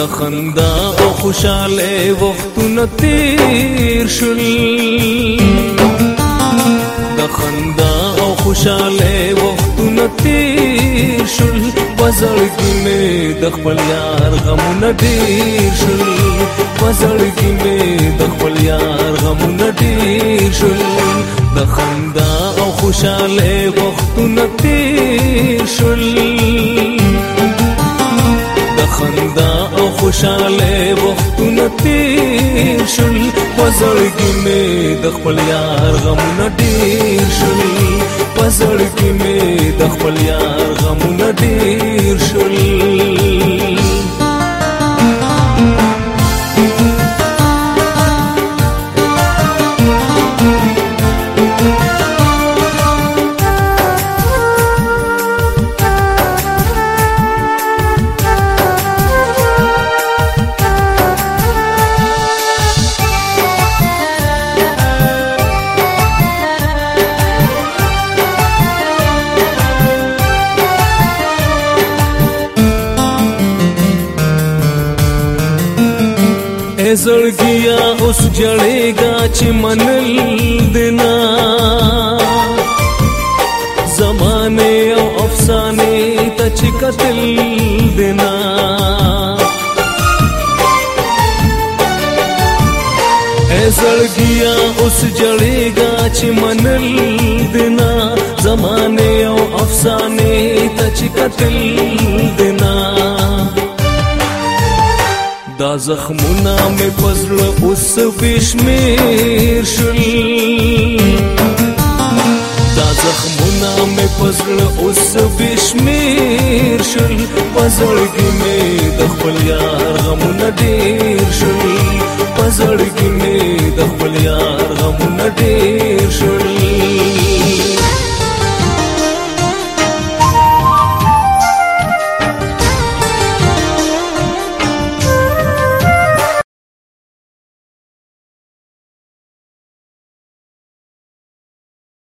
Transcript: د خندا او خوشاله وختونه تیر شول د خندا او خوشاله وختونه تیر شول وزړ کې مې د خپل یار غمونه ډیر شول وزړ کې مې د خپل یار غمونه ډیر شول د خندا او خوشاله وختونه تیر شول خوشاله وختونه تیر شل پزړګي مې د خپل یار غمونه ډیر شل پزړګي مې د خپل یار غمونه ډیر है गया उस जड़ेगा चिमन देना जमाने और अफसाने तच कतल देना जड़गिया उस जड़े गाच मन देना जमाने और अफसाने तच कतल देना دا زخمونه مې پزړه اوس وشمیر شل دا زخمونه مې پزړه اوس وشمیر شل پزړګي مې د خپل یار غمونه ډیر شل پزړګي مې د خپل یار غمونه ډیر شل